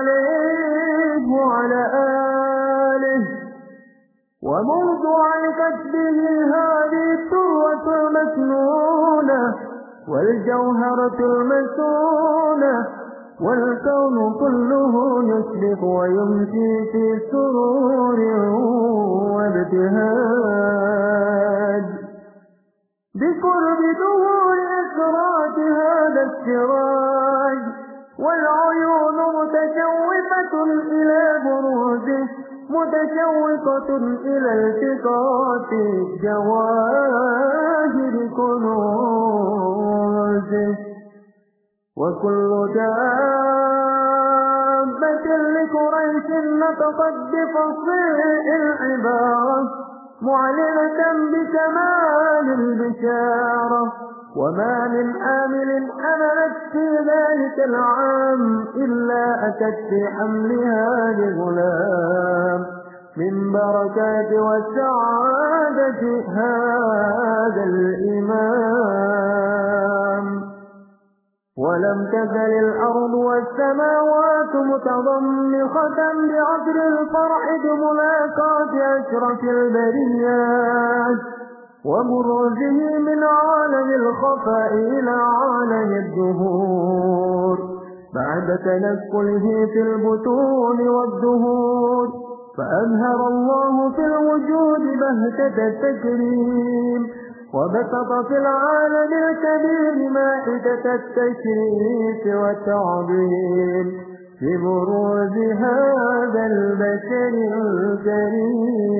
عليه وعلى آله. ومنذ علقت به هذه الترة المسنونة والجوهرة المسنونة والكون كله يشرق ويمشي في سرور وابتهاج. بقرب ظهور أسرات هذا السراج متشوفة إلى بروزه متشوقة إلى التقاط جواهر كنوزه وكل دابة لقريش نطقت بفصيح العبارة معلنة بكمال البشارة. وما من آمل حملت في ذلك العام إلا أتت في حملها لغلام من بركات والسعادة هذا الإمام ولم تزل الأرض والسماوات متضمخة بعطر الفرح بملاقات أشرف البريات وبروزه من عالم الخفاء إلى عالم الدهور. بعد تنكله في البطون والدهور فأظهر الله في الوجود بهجة التكريم. وبسط في العالم الكبير مائدة التشريف والتعظيم. ببروز هذا البشر الكريم.